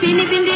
පිණි Bindi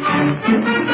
Thank you.